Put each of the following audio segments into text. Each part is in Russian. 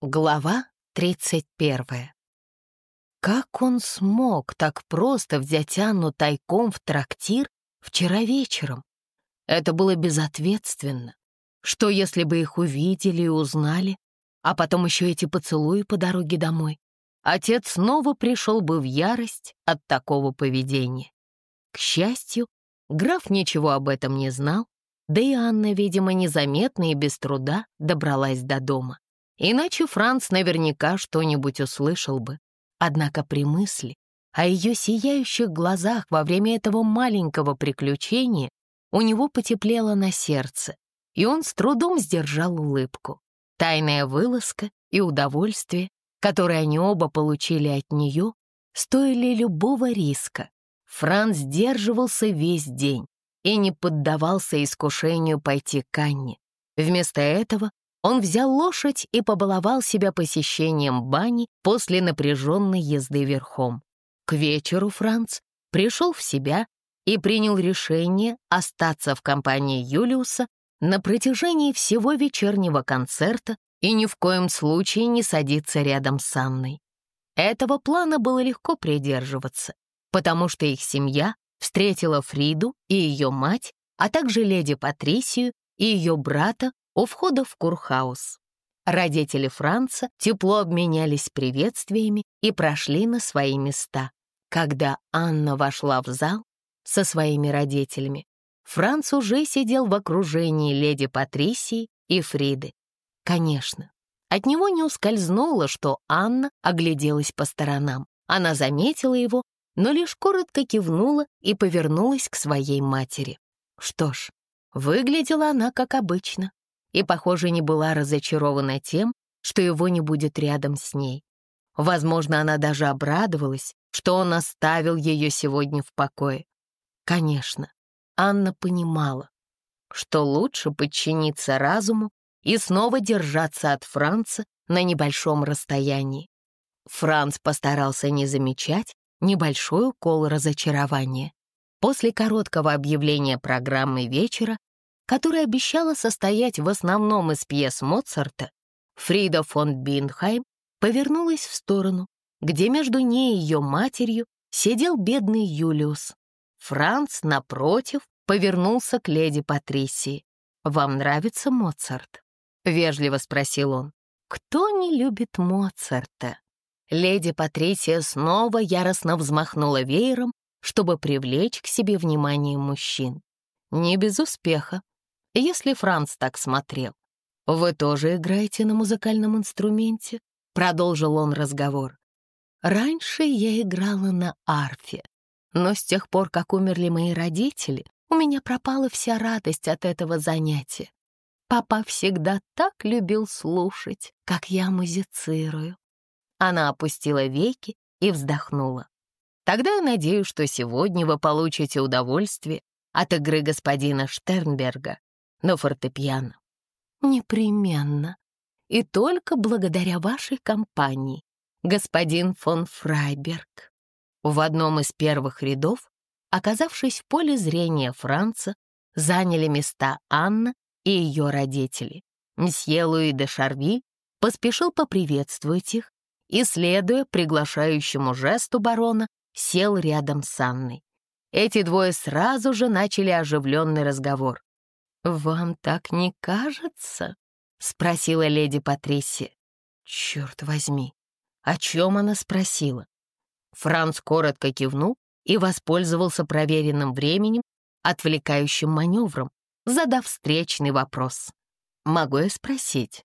Глава 31. Как он смог так просто взять Анну тайком в трактир вчера вечером? Это было безответственно. Что, если бы их увидели и узнали, а потом еще эти поцелуи по дороге домой? Отец снова пришел бы в ярость от такого поведения. К счастью, граф ничего об этом не знал, да и Анна, видимо, незаметно и без труда добралась до дома. Иначе Франц наверняка что-нибудь услышал бы. Однако при мысли о ее сияющих глазах во время этого маленького приключения у него потеплело на сердце, и он с трудом сдержал улыбку. Тайная вылазка и удовольствие, которые они оба получили от нее, стоили любого риска. Франц сдерживался весь день и не поддавался искушению пойти к Анне. Вместо этого он взял лошадь и побаловал себя посещением бани после напряженной езды верхом. К вечеру Франц пришел в себя и принял решение остаться в компании Юлиуса на протяжении всего вечернего концерта и ни в коем случае не садиться рядом с Анной. Этого плана было легко придерживаться, потому что их семья встретила Фриду и ее мать, а также леди Патрисию и ее брата у входа в Курхаус. Родители Франца тепло обменялись приветствиями и прошли на свои места. Когда Анна вошла в зал со своими родителями, Франц уже сидел в окружении леди Патрисии и Фриды. Конечно, от него не ускользнуло, что Анна огляделась по сторонам. Она заметила его, но лишь коротко кивнула и повернулась к своей матери. Что ж, выглядела она как обычно и, похоже, не была разочарована тем, что его не будет рядом с ней. Возможно, она даже обрадовалась, что он оставил ее сегодня в покое. Конечно, Анна понимала, что лучше подчиниться разуму и снова держаться от Франца на небольшом расстоянии. Франц постарался не замечать небольшой укол разочарования. После короткого объявления программы вечера которая обещала состоять в основном из пьес Моцарта, Фрида фон Бинхайм повернулась в сторону, где между ней и ее матерью сидел бедный Юлиус. Франц, напротив, повернулся к леди Патрисии. «Вам нравится Моцарт?» — вежливо спросил он. «Кто не любит Моцарта?» Леди Патрисия снова яростно взмахнула веером, чтобы привлечь к себе внимание мужчин. Не без успеха если Франц так смотрел. «Вы тоже играете на музыкальном инструменте?» — продолжил он разговор. «Раньше я играла на арфе, но с тех пор, как умерли мои родители, у меня пропала вся радость от этого занятия. Папа всегда так любил слушать, как я музицирую». Она опустила веки и вздохнула. «Тогда я надеюсь, что сегодня вы получите удовольствие от игры господина Штернберга на фортепиано. Непременно. И только благодаря вашей компании, господин фон Фрайберг. В одном из первых рядов, оказавшись в поле зрения Франца, заняли места Анна и ее родители. Мсье Луи де Шарвиль поспешил поприветствовать их и, следуя приглашающему жесту барона, сел рядом с Анной. Эти двое сразу же начали оживленный разговор. «Вам так не кажется?» — спросила леди Патрисия. «Черт возьми, о чем она спросила?» Франц коротко кивнул и воспользовался проверенным временем, отвлекающим маневром, задав встречный вопрос. «Могу я спросить,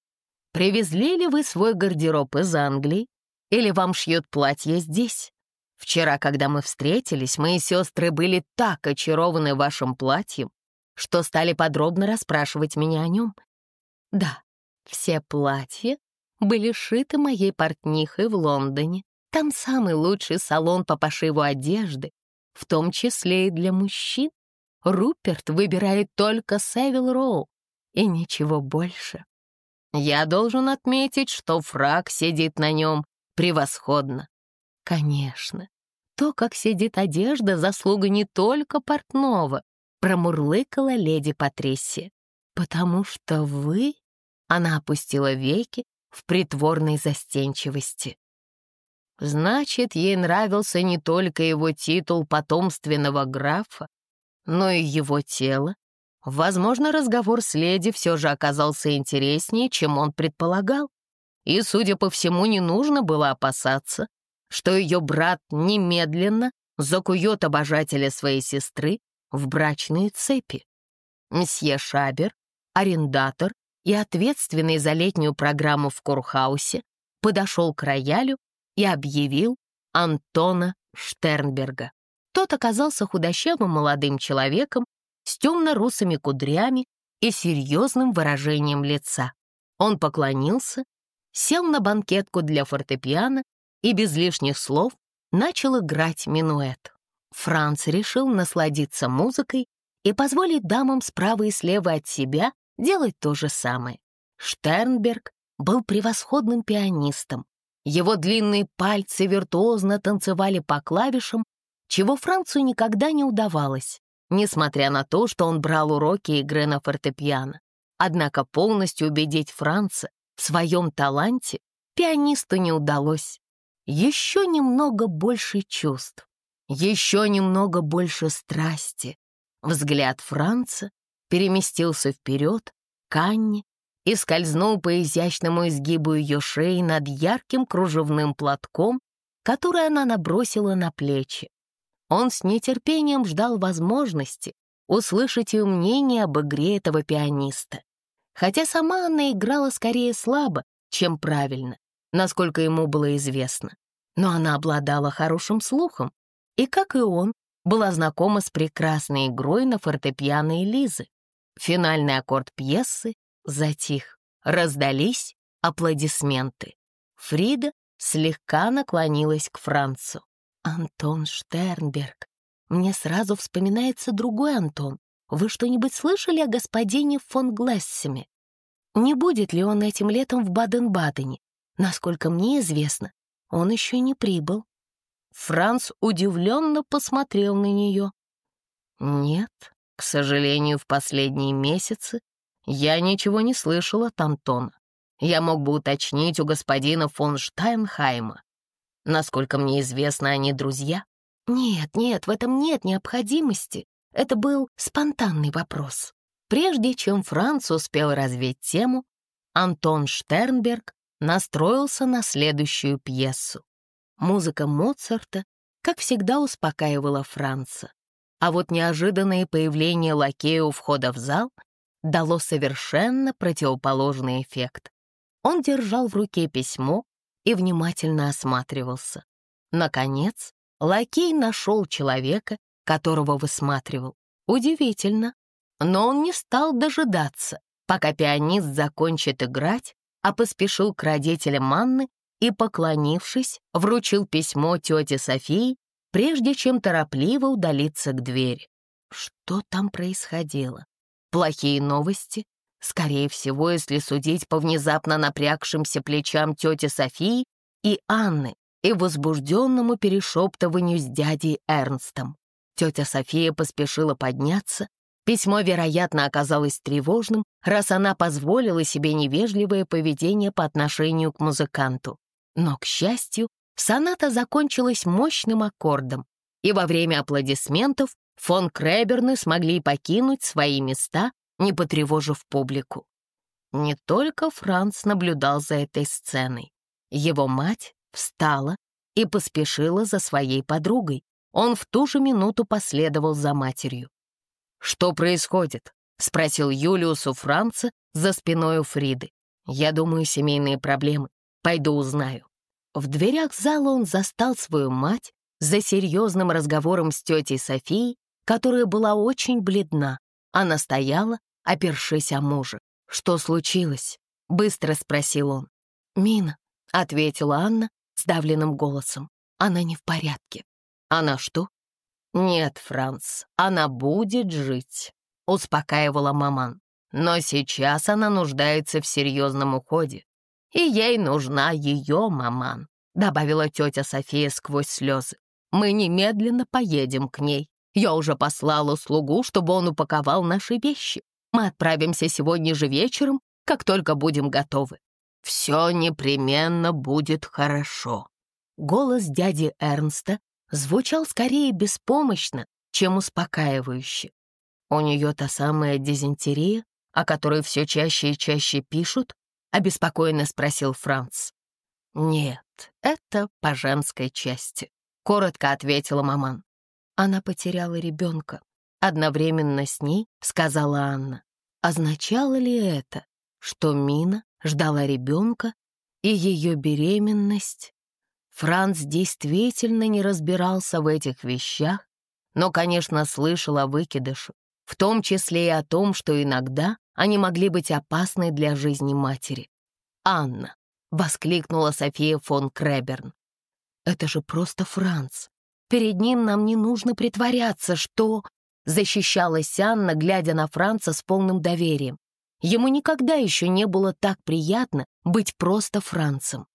привезли ли вы свой гардероб из Англии или вам шьют платье здесь? Вчера, когда мы встретились, мои сестры были так очарованы вашим платьем, что стали подробно расспрашивать меня о нем. Да, все платья были шиты моей портнихой в Лондоне. Там самый лучший салон по пошиву одежды, в том числе и для мужчин. Руперт выбирает только Севил Роу и ничего больше. Я должен отметить, что фраг сидит на нем превосходно. Конечно, то, как сидит одежда, заслуга не только портного, промурлыкала леди Патрисия. «Потому что вы...» Она опустила веки, в притворной застенчивости. Значит, ей нравился не только его титул потомственного графа, но и его тело. Возможно, разговор с леди все же оказался интереснее, чем он предполагал. И, судя по всему, не нужно было опасаться, что ее брат немедленно закует обожателя своей сестры в брачные цепи. Мсье Шабер, арендатор и ответственный за летнюю программу в Курхаусе, подошел к роялю и объявил Антона Штернберга. Тот оказался худощавым молодым человеком с темно-русыми кудрями и серьезным выражением лица. Он поклонился, сел на банкетку для фортепиано и без лишних слов начал играть минуэт. Франц решил насладиться музыкой и позволить дамам справа и слева от себя делать то же самое. Штернберг был превосходным пианистом. Его длинные пальцы виртуозно танцевали по клавишам, чего Францу никогда не удавалось, несмотря на то, что он брал уроки игры на фортепиано. Однако полностью убедить Франца в своем таланте пианисту не удалось. Еще немного больше чувств, еще немного больше страсти. Взгляд Франца переместился вперед, к Анне, и скользнул по изящному изгибу ее шеи над ярким кружевным платком, который она набросила на плечи. Он с нетерпением ждал возможности услышать ее мнение об игре этого пианиста. Хотя сама она играла скорее слабо, чем правильно, насколько ему было известно. Но она обладала хорошим слухом, и, как и он, была знакома с прекрасной игрой на фортепиано Элизы. Финальный аккорд пьесы затих. Раздались аплодисменты. Фрида слегка наклонилась к Францу. «Антон Штернберг. Мне сразу вспоминается другой Антон. Вы что-нибудь слышали о господине фон Глессеме? Не будет ли он этим летом в Баден-Бадене? Насколько мне известно, он еще не прибыл». Франц удивленно посмотрел на нее. «Нет, к сожалению, в последние месяцы я ничего не слышал от Антона. Я мог бы уточнить у господина фон Штайнхайма. Насколько мне известно, они друзья. Нет, нет, в этом нет необходимости. Это был спонтанный вопрос. Прежде чем Франц успел развить тему, Антон Штернберг настроился на следующую пьесу. Музыка Моцарта, как всегда, успокаивала Франца. А вот неожиданное появление лакея у входа в зал дало совершенно противоположный эффект. Он держал в руке письмо и внимательно осматривался. Наконец, лакей нашел человека, которого высматривал. Удивительно, но он не стал дожидаться, пока пианист закончит играть, а поспешил к родителям Анны и, поклонившись, вручил письмо тете Софии, прежде чем торопливо удалиться к двери. Что там происходило? Плохие новости? Скорее всего, если судить по внезапно напрягшимся плечам тети Софии и Анны и возбужденному перешептыванию с дядей Эрнстом. Тетя София поспешила подняться. Письмо, вероятно, оказалось тревожным, раз она позволила себе невежливое поведение по отношению к музыканту. Но, к счастью, соната закончилась мощным аккордом, и во время аплодисментов фон Креберны смогли покинуть свои места, не потревожив публику. Не только Франц наблюдал за этой сценой. Его мать встала и поспешила за своей подругой. Он в ту же минуту последовал за матерью. «Что происходит?» — спросил Юлиус у Франца за спиной у Фриды. «Я думаю, семейные проблемы. Пойду узнаю». В дверях зала он застал свою мать за серьезным разговором с тетей Софией, которая была очень бледна. Она стояла, опершись о мужа. «Что случилось?» — быстро спросил он. «Мина», — ответила Анна сдавленным голосом. «Она не в порядке». «Она что?» «Нет, Франц, она будет жить», — успокаивала маман. «Но сейчас она нуждается в серьезном уходе и ей нужна ее маман», — добавила тетя София сквозь слезы. «Мы немедленно поедем к ней. Я уже послала слугу, чтобы он упаковал наши вещи. Мы отправимся сегодня же вечером, как только будем готовы». Все непременно будет хорошо». Голос дяди Эрнста звучал скорее беспомощно, чем успокаивающе. У нее та самая дизентерия, о которой все чаще и чаще пишут, обеспокоенно спросил Франц. «Нет, это по женской части», — коротко ответила маман. Она потеряла ребенка. Одновременно с ней, сказала Анна. Означало ли это, что Мина ждала ребенка и ее беременность? Франц действительно не разбирался в этих вещах, но, конечно, слышал о выкидыше, в том числе и о том, что иногда они могли быть опасны для жизни матери. «Анна!» — воскликнула София фон Креберн. «Это же просто Франц. Перед ним нам не нужно притворяться, что...» Защищалась Анна, глядя на Франца с полным доверием. Ему никогда еще не было так приятно быть просто Францем.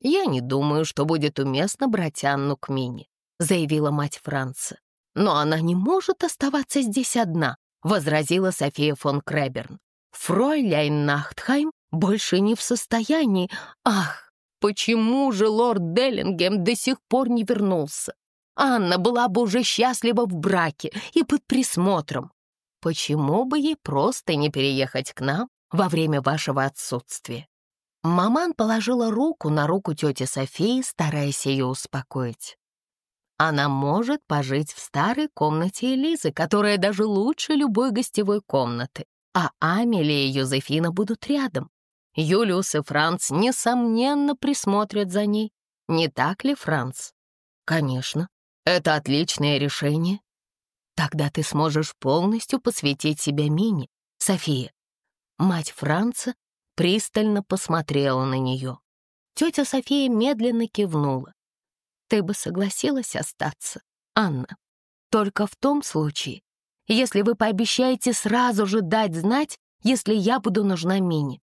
«Я не думаю, что будет уместно брать Анну к Мине», заявила мать Франца. «Но она не может оставаться здесь одна», возразила София фон Креберн. «Фройляйн Нахтхайм больше не в состоянии... Ах, почему же лорд Деллингем до сих пор не вернулся? Анна была бы уже счастлива в браке и под присмотром. Почему бы ей просто не переехать к нам во время вашего отсутствия? Маман положила руку на руку тети Софии, стараясь ее успокоить. Она может пожить в старой комнате Элизы, которая даже лучше любой гостевой комнаты, а Амелия и Юзефина будут рядом. Юлиус и Франц, несомненно, присмотрят за ней. Не так ли, Франц? Конечно, это отличное решение. Тогда ты сможешь полностью посвятить себя Мине, София. Мать Франца пристально посмотрела на нее. Тетя София медленно кивнула. Ты бы согласилась остаться, Анна, только в том случае, если вы пообещаете сразу же дать знать, если я буду нужна Мине.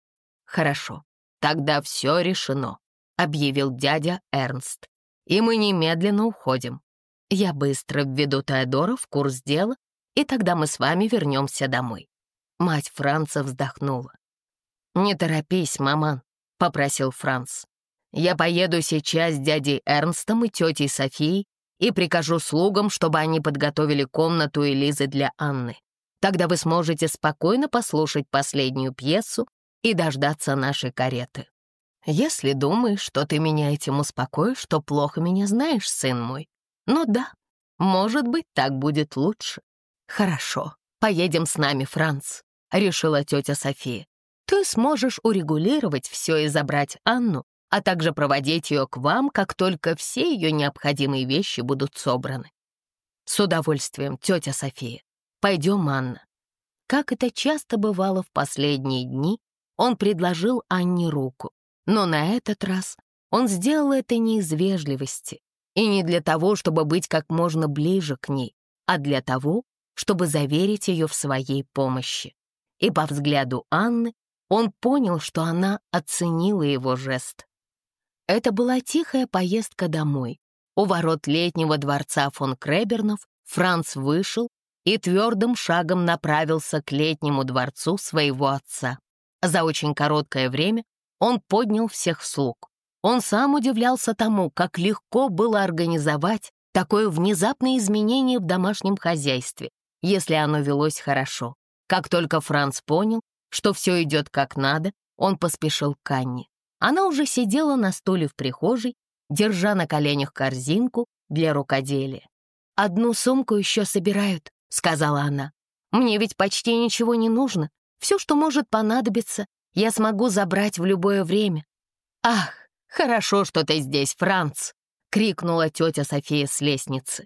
Хорошо, тогда все решено, объявил дядя Эрнст. И мы немедленно уходим. Я быстро введу Теодора в курс дела, и тогда мы с вами вернемся домой». Мать Франца вздохнула. «Не торопись, маман», — попросил Франц. «Я поеду сейчас с дядей Эрнстом и тетей Софией и прикажу слугам, чтобы они подготовили комнату Элизы для Анны. Тогда вы сможете спокойно послушать последнюю пьесу и дождаться нашей кареты. Если думаешь, что ты меня этим успокоишь, то плохо меня знаешь, сын мой. Ну да, может быть, так будет лучше. Хорошо, поедем с нами, Франц, решила тетя София. Ты сможешь урегулировать все и забрать Анну, а также проводить ее к вам, как только все ее необходимые вещи будут собраны. С удовольствием, тетя София. Пойдем, Анна. Как это часто бывало в последние дни, он предложил Анне руку, но на этот раз он сделал это не из вежливости, и не для того, чтобы быть как можно ближе к ней, а для того, чтобы заверить ее в своей помощи. И по взгляду Анны он понял, что она оценила его жест. Это была тихая поездка домой. У ворот летнего дворца фон Кребернов Франц вышел и твердым шагом направился к летнему дворцу своего отца. За очень короткое время он поднял всех слуг. Он сам удивлялся тому, как легко было организовать такое внезапное изменение в домашнем хозяйстве, если оно велось хорошо. Как только Франц понял, что все идет как надо, он поспешил к Анне. Она уже сидела на стуле в прихожей, держа на коленях корзинку для рукоделия. «Одну сумку еще собирают», — сказала она. «Мне ведь почти ничего не нужно. Все, что может понадобиться, я смогу забрать в любое время. Ах, «Хорошо, что ты здесь, Франц!» — крикнула тетя София с лестницы.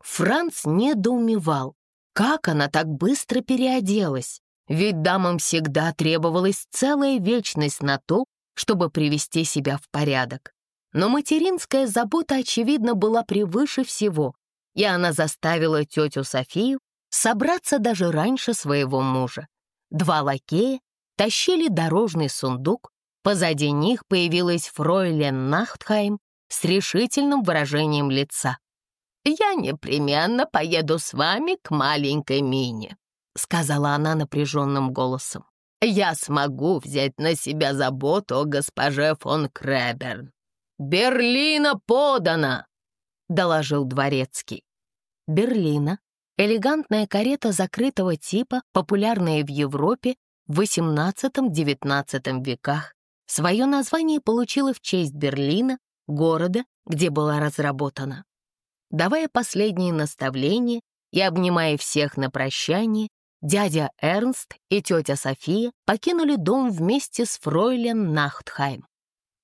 Франц недоумевал, как она так быстро переоделась, ведь дамам всегда требовалась целая вечность на то, чтобы привести себя в порядок. Но материнская забота, очевидно, была превыше всего, и она заставила тетю Софию собраться даже раньше своего мужа. Два лакея тащили дорожный сундук, Позади них появилась фройлен Нахтхайм с решительным выражением лица. «Я непременно поеду с вами к маленькой Мине», — сказала она напряженным голосом. Я смогу взять на себя заботу о госпоже фон Креберн. Берлина подана!» — доложил дворецкий. Берлина — элегантная карета закрытого типа, популярная в Европе в XVIII-XIX веках. Свое название получила в честь Берлина, города, где была разработана. Давая последние наставления и обнимая всех на прощание, дядя Эрнст и тетя София покинули дом вместе с фройлен Нахтхайм.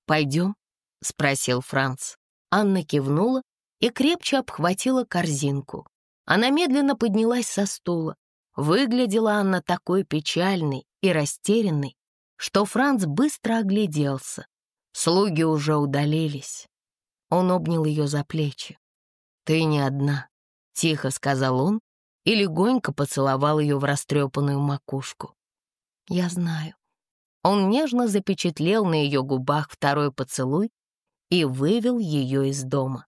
«Пойдем?» — спросил Франц. Анна кивнула и крепче обхватила корзинку. Она медленно поднялась со стула. Выглядела она такой печальной и растерянной, что Франц быстро огляделся. Слуги уже удалились. Он обнял ее за плечи. «Ты не одна», — тихо сказал он и легонько поцеловал ее в растрепанную макушку. «Я знаю». Он нежно запечатлел на ее губах второй поцелуй и вывел ее из дома.